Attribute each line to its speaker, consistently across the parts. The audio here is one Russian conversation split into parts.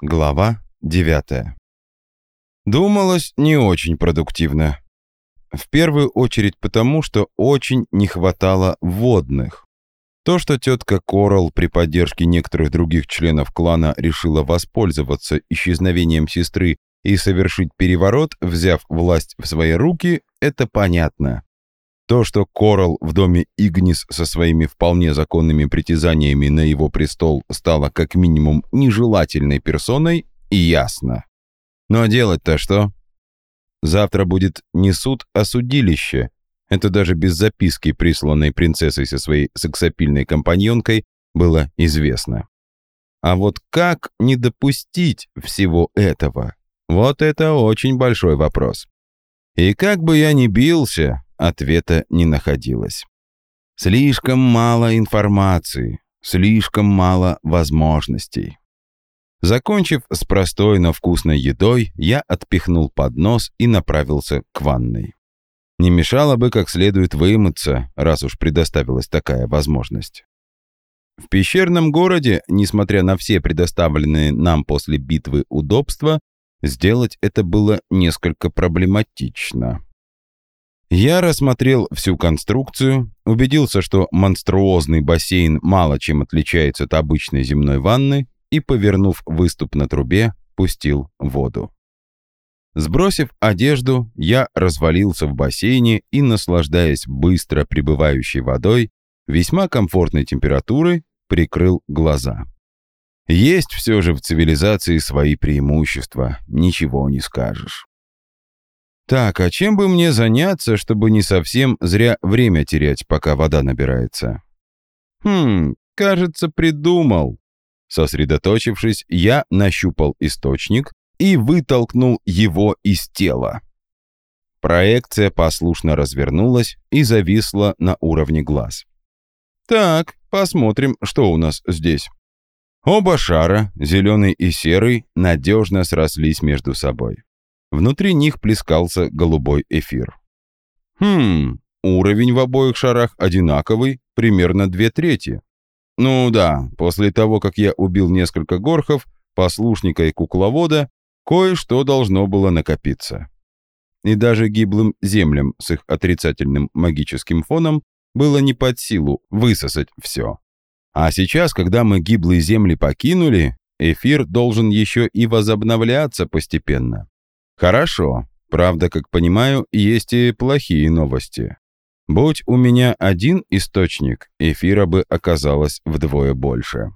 Speaker 1: Глава 9. Думалось не очень продуктивно. В первую очередь потому, что очень не хватало водных. То, что тетка Корал при поддержке некоторых других членов клана решила воспользоваться исчезновением сестры и совершить переворот, взяв власть в свои руки, это понятно. То, что Корал в доме Игнис со своими вполне законными притязаниями на его престол стала как минимум нежелательной персоной, ясно. Но делать-то что? Завтра будет не суд, а судилище. Это даже без записки, присланной принцессой со своей сексапильной компаньонкой, было известно. А вот как не допустить всего этого? Вот это очень большой вопрос. И как бы я ни бился, Ответа не находилось. Слишком мало информации, слишком мало возможностей. Закончив с простой, но вкусной едой, я отпихнул поднос и направился к ванной. Не мешало бы как следует вымыться, раз уж предоставилась такая возможность. В пещерном городе, несмотря на все предоставленные нам после битвы удобства, сделать это было несколько проблематично. Я рассмотрел всю конструкцию, убедился, что монструозный бассейн мало чем отличается от обычной земной ванны и, повернув выступ на трубе, пустил воду. Сбросив одежду, я развалился в бассейне и, наслаждаясь быстро прибывающей водой, весьма комфортной температуры, прикрыл глаза. Есть все же в цивилизации свои преимущества, ничего не скажешь. Так, а чем бы мне заняться, чтобы не совсем зря время терять, пока вода набирается? Хм, кажется, придумал. Сосредоточившись, я нащупал источник и вытолкнул его из тела. Проекция послушно развернулась и зависла на уровне глаз. Так, посмотрим, что у нас здесь. Оба шара, зеленый и серый, надежно срослись между собой. Внутри них плескался голубой эфир. Хм, уровень в обоих шарах одинаковый, примерно две трети. Ну да, после того, как я убил несколько горхов, послушника и кукловода, кое-что должно было накопиться. И даже гиблым землям с их отрицательным магическим фоном было не под силу высосать все. А сейчас, когда мы гиблые земли покинули, эфир должен еще и возобновляться постепенно. Хорошо. Правда, как понимаю, есть и плохие новости. Будь у меня один источник, эфира бы оказалось вдвое больше.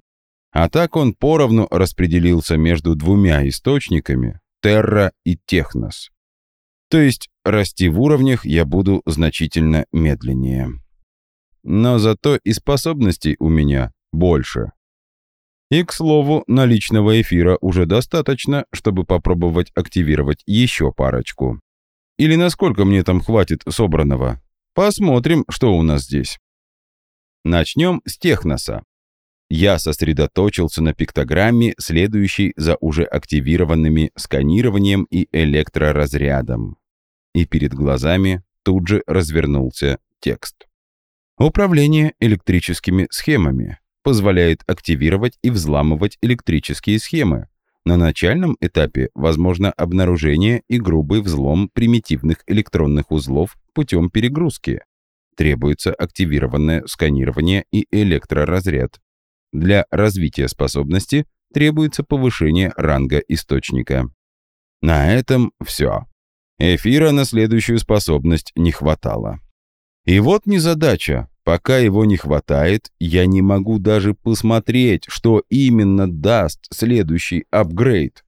Speaker 1: А так он поровну распределился между двумя источниками – Терра и Технос. То есть расти в уровнях я буду значительно медленнее. Но зато и способностей у меня больше. И, к слову, наличного эфира уже достаточно, чтобы попробовать активировать еще парочку. Или насколько мне там хватит собранного? Посмотрим, что у нас здесь. Начнем с техноса. Я сосредоточился на пиктограмме, следующей за уже активированными сканированием и электроразрядом. И перед глазами тут же развернулся текст. Управление электрическими схемами позволяет активировать и взламывать электрические схемы. На начальном этапе возможно обнаружение и грубый взлом примитивных электронных узлов путем перегрузки. Требуется активированное сканирование и электроразряд. Для развития способности требуется повышение ранга источника. На этом все. Эфира на следующую способность не хватало. И вот незадача. Пока его не хватает, я не могу даже посмотреть, что именно даст следующий апгрейд.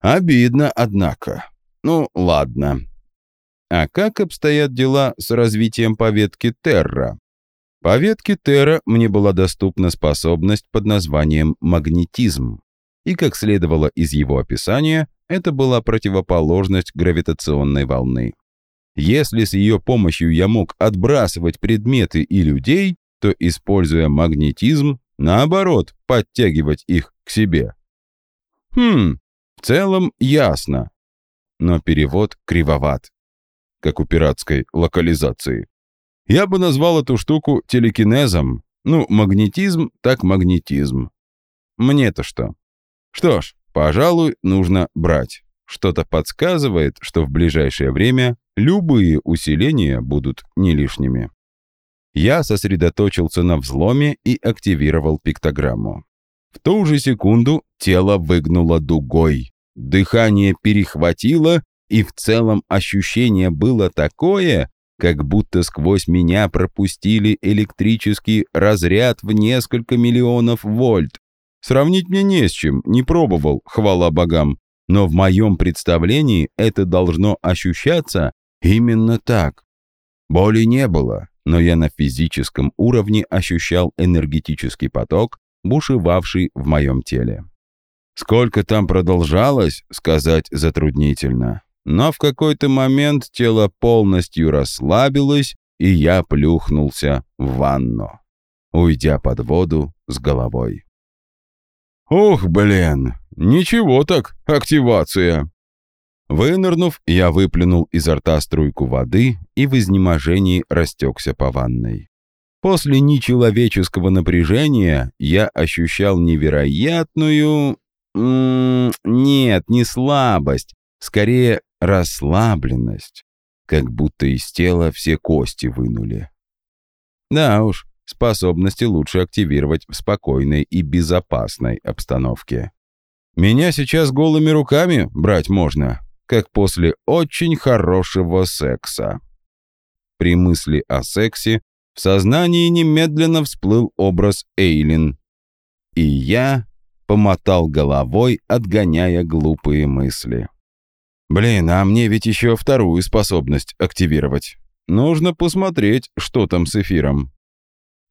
Speaker 1: Обидно, однако. Ну, ладно. А как обстоят дела с развитием по ветке Терра? По ветке Терра мне была доступна способность под названием магнетизм. И, как следовало из его описания, это была противоположность гравитационной волны. Если с ее помощью я мог отбрасывать предметы и людей, то, используя магнетизм, наоборот, подтягивать их к себе. Хм, в целом ясно. Но перевод кривоват, как у пиратской локализации. Я бы назвал эту штуку телекинезом. Ну, магнетизм так магнетизм. Мне-то что? Что ж, Пожалуй, нужно брать. Что-то подсказывает, что в ближайшее время любые усиления будут не лишними. Я сосредоточился на взломе и активировал пиктограмму. В ту же секунду тело выгнуло дугой. Дыхание перехватило, и в целом ощущение было такое, как будто сквозь меня пропустили электрический разряд в несколько миллионов вольт. Сравнить мне не с чем, не пробовал, хвала богам. Но в моем представлении это должно ощущаться именно так. Боли не было, но я на физическом уровне ощущал энергетический поток, бушевавший в моем теле. Сколько там продолжалось, сказать затруднительно. Но в какой-то момент тело полностью расслабилось, и я плюхнулся в ванну, уйдя под воду с головой. «Ух, блин, ничего так, активация!» Вынырнув, я выплюнул изо рта струйку воды и в изнеможении растекся по ванной. После нечеловеческого напряжения я ощущал невероятную... Нет, не слабость, скорее расслабленность, как будто из тела все кости вынули. Да уж, способности лучше активировать в спокойной и безопасной обстановке. Меня сейчас голыми руками брать можно, как после очень хорошего секса. При мысли о сексе в сознании немедленно всплыл образ Эйлин. И я помотал головой, отгоняя глупые мысли. Блин, а мне ведь еще вторую способность активировать. Нужно посмотреть, что там с эфиром.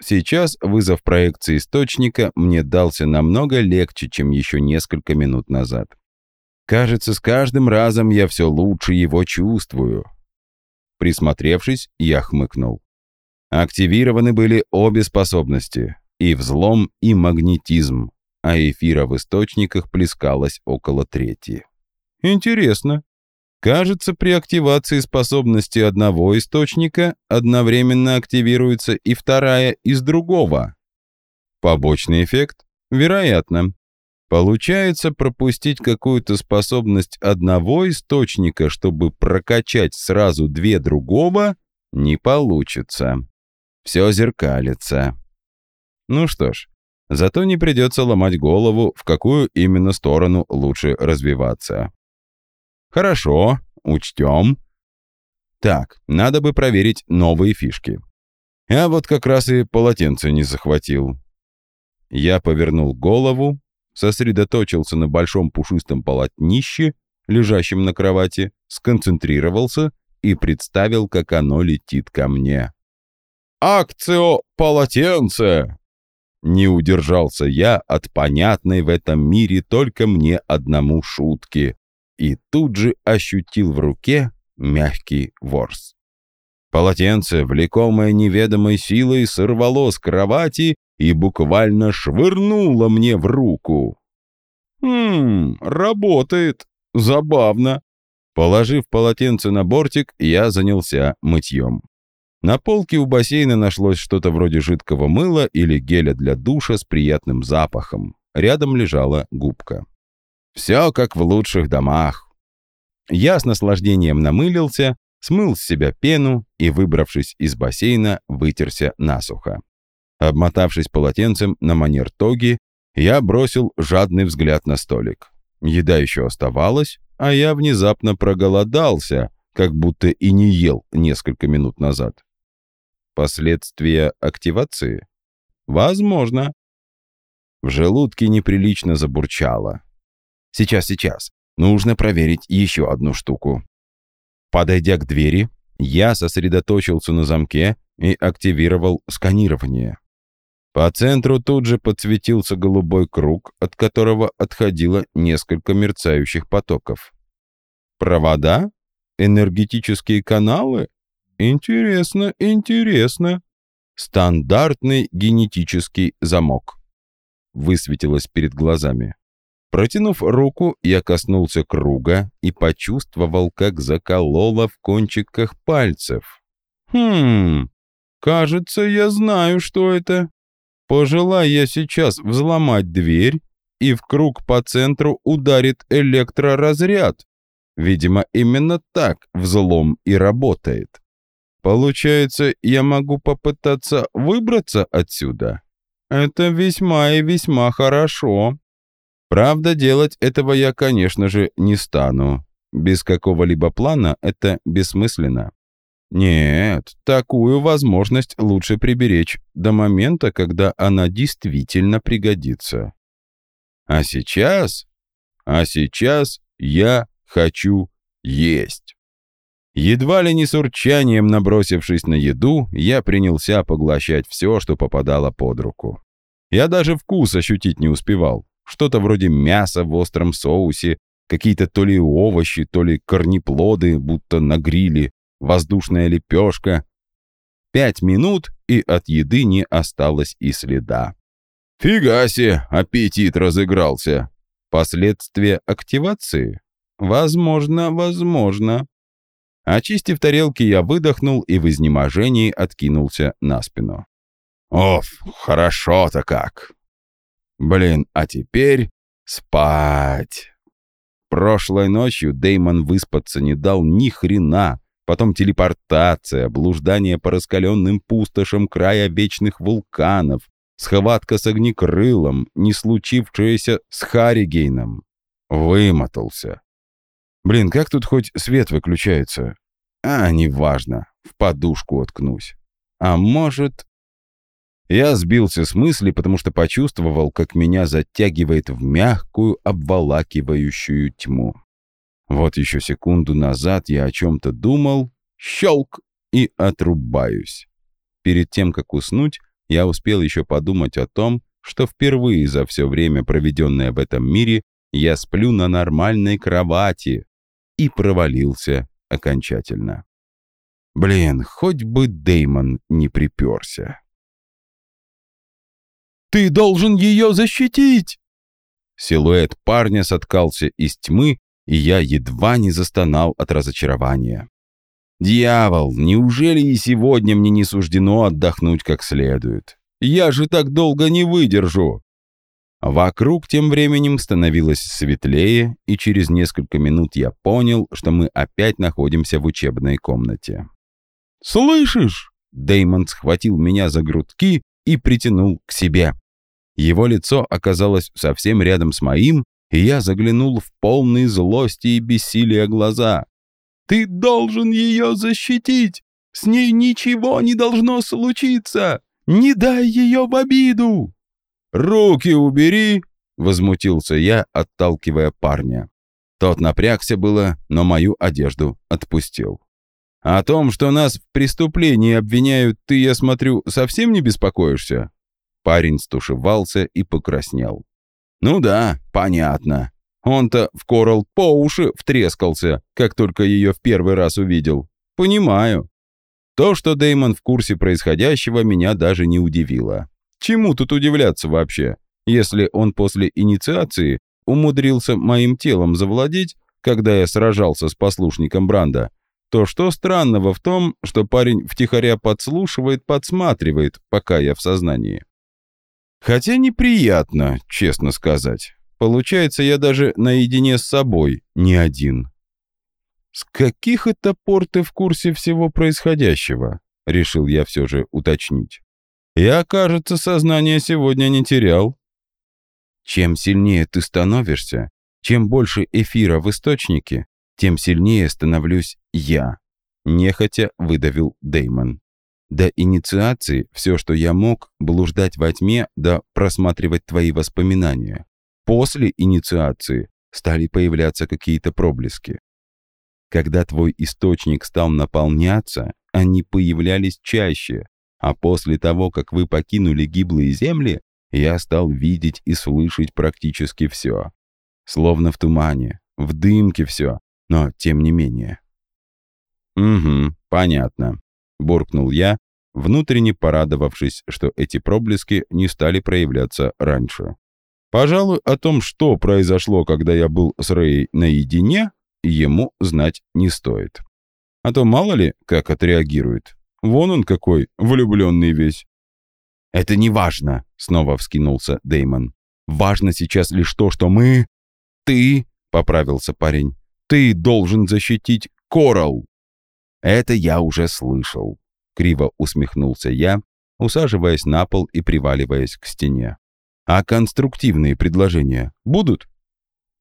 Speaker 1: Сейчас вызов проекции источника мне дался намного легче, чем еще несколько минут назад. Кажется, с каждым разом я все лучше его чувствую. Присмотревшись, я хмыкнул. Активированы были обе способности — и взлом, и магнетизм, а эфира в источниках плескалось около трети. Интересно. Кажется, при активации способности одного источника одновременно активируется и вторая из другого. Побочный эффект? Вероятно. Получается, пропустить какую-то способность одного источника, чтобы прокачать сразу две другого, не получится. Все зеркалится. Ну что ж, зато не придется ломать голову, в какую именно сторону лучше развиваться. Хорошо, учтем. Так, надо бы проверить новые фишки. Я вот как раз и полотенце не захватил. Я повернул голову, сосредоточился на большом пушистом полотнище, лежащем на кровати, сконцентрировался и представил, как оно летит ко мне. «Акцио полотенце!» Не удержался я от понятной в этом мире только мне одному шутки и тут же ощутил в руке мягкий ворс. Полотенце, влекомое неведомой силой, сорвало с кровати и буквально швырнуло мне в руку. «Хм, работает. Забавно». Положив полотенце на бортик, я занялся мытьем. На полке у бассейна нашлось что-то вроде жидкого мыла или геля для душа с приятным запахом. Рядом лежала губка. Все как в лучших домах. Я с наслаждением намылился, смыл с себя пену и, выбравшись из бассейна, вытерся насухо. Обмотавшись полотенцем на манер тоги, я бросил жадный взгляд на столик. Еда еще оставалась, а я внезапно проголодался, как будто и не ел несколько минут назад. Последствия активации? Возможно. В желудке неприлично забурчало. Сейчас, сейчас. Нужно проверить еще одну штуку. Подойдя к двери, я сосредоточился на замке и активировал сканирование. По центру тут же подсветился голубой круг, от которого отходило несколько мерцающих потоков. Провода? Энергетические каналы? Интересно, интересно. Стандартный генетический замок. Высветилось перед глазами. Протянув руку, я коснулся круга и почувствовал, как закололо в кончиках пальцев. «Хм, кажется, я знаю, что это. Пожелай я сейчас взломать дверь, и в круг по центру ударит электроразряд. Видимо, именно так взлом и работает. Получается, я могу попытаться выбраться отсюда? Это весьма и весьма хорошо. Правда, делать этого я, конечно же, не стану. Без какого-либо плана это бессмысленно. Нет, такую возможность лучше приберечь до момента, когда она действительно пригодится. А сейчас... А сейчас я хочу есть. Едва ли не с урчанием набросившись на еду, я принялся поглощать все, что попадало под руку. Я даже вкус ощутить не успевал. Что-то вроде мяса в остром соусе, какие-то то ли овощи, то ли корнеплоды, будто на гриле, воздушная лепешка. Пять минут, и от еды не осталось и следа. «Фига себе, аппетит разыгрался!» Последствия активации? Возможно, возможно. Очистив тарелки, я выдохнул и в изнеможении откинулся на спину. «Оф, хорошо-то как!» «Блин, а теперь спать!» Прошлой ночью Деймон выспаться не дал ни хрена, потом телепортация, блуждание по раскаленным пустошам края вечных вулканов, схватка с огнекрылом, не случившаяся с Харигейном. Вымотался. Блин, как тут хоть свет выключается? А, неважно, в подушку уткнусь. А может... Я сбился с мысли, потому что почувствовал, как меня затягивает в мягкую, обволакивающую тьму. Вот еще секунду назад я о чем-то думал, щелк, и отрубаюсь. Перед тем, как уснуть, я успел еще подумать о том, что впервые за все время, проведенное в этом мире, я сплю на нормальной кровати и провалился окончательно. Блин, хоть бы Деймон не приперся. «Ты должен ее защитить!» Силуэт парня соткался из тьмы и я едва не застонал от разочарования. «Дьявол, неужели и сегодня мне не суждено отдохнуть как следует? Я же так долго не выдержу!» Вокруг тем временем становилось светлее, и через несколько минут я понял, что мы опять находимся в учебной комнате. «Слышишь?» Деймон схватил меня за грудки и притянул к себе. Его лицо оказалось совсем рядом с моим, и я заглянул в полные злости и бессилия глаза. «Ты должен ее защитить! С ней ничего не должно случиться! Не дай ее в обиду!» «Руки убери!» — возмутился я, отталкивая парня. Тот напрягся было, но мою одежду отпустил. «О том, что нас в преступлении обвиняют, ты, я смотрю, совсем не беспокоишься?» Парень стушевался и покраснел. Ну да, понятно. Он-то в Коралл по уши втрескался, как только ее в первый раз увидел. Понимаю. То, что Деймон в курсе происходящего, меня даже не удивило. Чему тут удивляться вообще, если он после инициации умудрился моим телом завладеть, когда я сражался с послушником Бранда, то что странного в том, что парень втихаря подслушивает, подсматривает, пока я в сознании? Хотя неприятно, честно сказать. Получается, я даже наедине с собой не один. С каких это пор ты в курсе всего происходящего? Решил я все же уточнить. Я, кажется, сознание сегодня не терял. Чем сильнее ты становишься, чем больше эфира в источнике, тем сильнее становлюсь я. Нехотя выдавил Деймон. До инициации все, что я мог, блуждать во тьме да просматривать твои воспоминания. После инициации стали появляться какие-то проблески. Когда твой источник стал наполняться, они появлялись чаще, а после того, как вы покинули гиблые земли, я стал видеть и слышать практически все. Словно в тумане, в дымке все, но тем не менее. «Угу, понятно», — буркнул я, внутренне порадовавшись, что эти проблески не стали проявляться раньше. Пожалуй, о том, что произошло, когда я был с Рэй наедине, ему знать не стоит. А то мало ли, как отреагирует. Вон он какой, влюбленный весь. «Это не важно», — снова вскинулся Деймон. Важно сейчас лишь то, что мы... Ты, — поправился парень, — ты должен защитить Коралл. Это я уже слышал. Криво усмехнулся я, усаживаясь на пол и приваливаясь к стене. А конструктивные предложения будут?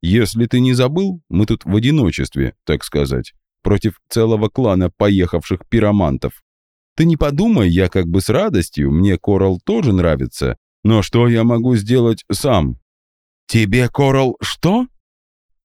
Speaker 1: Если ты не забыл, мы тут в одиночестве, так сказать, против целого клана поехавших пиромантов. Ты не подумай, я как бы с радостью, мне Коралл тоже нравится, но что я могу сделать сам? Тебе, Коралл, что?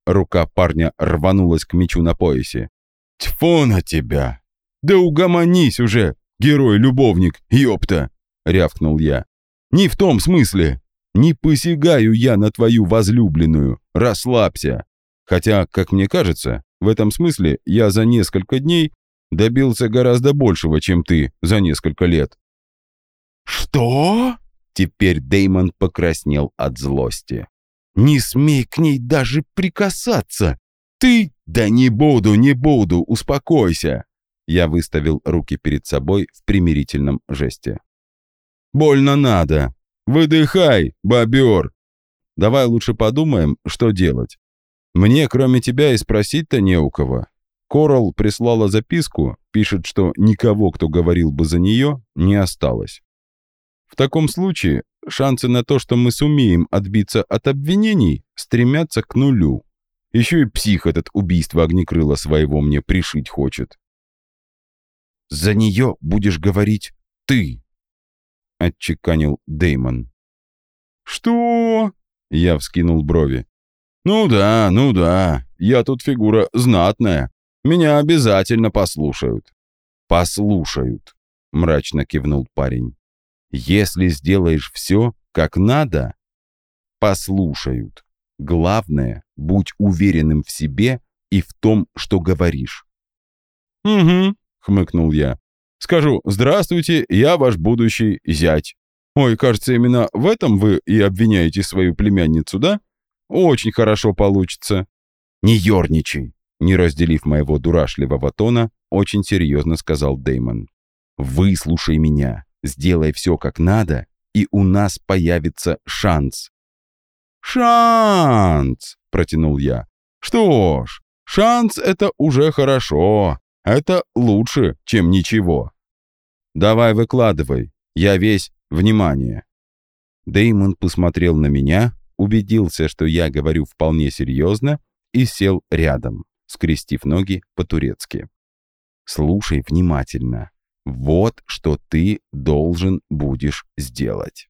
Speaker 1: Рука парня рванулась к мечу на поясе. Тьфу на тебя! Да угомонись уже, герой-любовник, ёпта! Рявкнул я. Не в том смысле. Не посягаю я на твою возлюбленную. Расслабься. Хотя, как мне кажется, в этом смысле я за несколько дней добился гораздо большего, чем ты за несколько лет». «Что?» Теперь Деймон покраснел от злости. «Не смей к ней даже прикасаться! Ты...» «Да не буду, не буду, успокойся!» Я выставил руки перед собой в примирительном жесте. «Больно надо! Выдыхай, бобер! Давай лучше подумаем, что делать. Мне, кроме тебя, и спросить-то не у кого. Корал прислала записку, пишет, что никого, кто говорил бы за нее, не осталось. В таком случае шансы на то, что мы сумеем отбиться от обвинений, стремятся к нулю. Еще и псих этот убийство огнекрыла своего мне пришить хочет. «За нее будешь говорить ты», — отчеканил Деймон. «Что?» — я вскинул брови. «Ну да, ну да, я тут фигура знатная. Меня обязательно послушают». «Послушают», — мрачно кивнул парень. «Если сделаешь все, как надо, послушают. Главное, будь уверенным в себе и в том, что говоришь». «Угу», — хмыкнул я. «Скажу, здравствуйте, я ваш будущий зять. Ой, кажется, именно в этом вы и обвиняете свою племянницу, да? Очень хорошо получится». «Не ерничай», не разделив моего дурашливого тона, очень серьезно сказал Деймон. «Выслушай меня, сделай все как надо, и у нас появится шанс». «Шанс!» — протянул я. «Что ж, шанс — это уже хорошо. Это лучше, чем ничего. Давай выкладывай, я весь внимание». Деймон посмотрел на меня, убедился, что я говорю вполне серьезно, и сел рядом скрестив ноги по-турецки. «Слушай внимательно. Вот что ты должен будешь сделать».